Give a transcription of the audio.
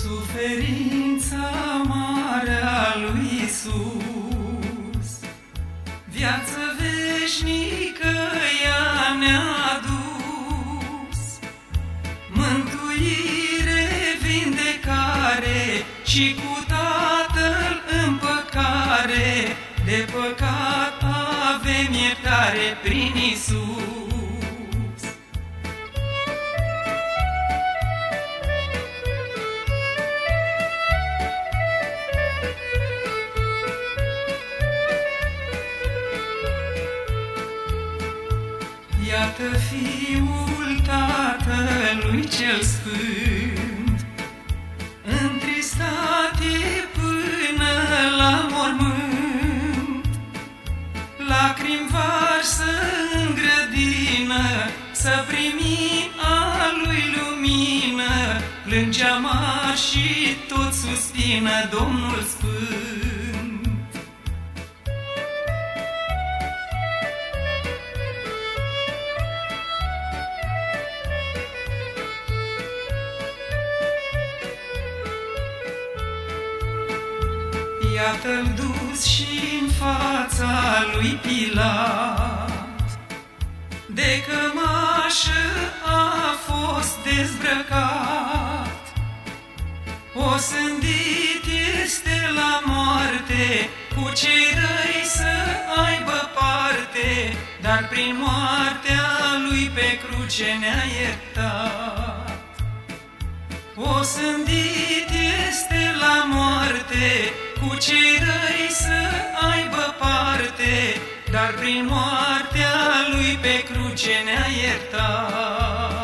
Suferința mare a lui Isus, Viață veșnică ea ne-a adus, Mântuire, vindecare și cu Tatăl împăcare, De păcat avem iertare prin Isus. Iată Fiul Tatălui cel Sfânt, Întristat e până la mormânt, Lacrimi varsă în grădină, Să primim a lui lumină, Plângea mari și tot suspină Domnul Sfânt. Iată-l dus și în fața lui Pilat, De cămașă a fost dezbrăcat. O sândit este la moarte, Cu cei răi să aibă parte, Dar prin moartea lui pe cruce ne-a iertat. O sândit este la moarte, cu cei răi să aibă parte, dar prin moartea lui pe cruce ne-a iertat.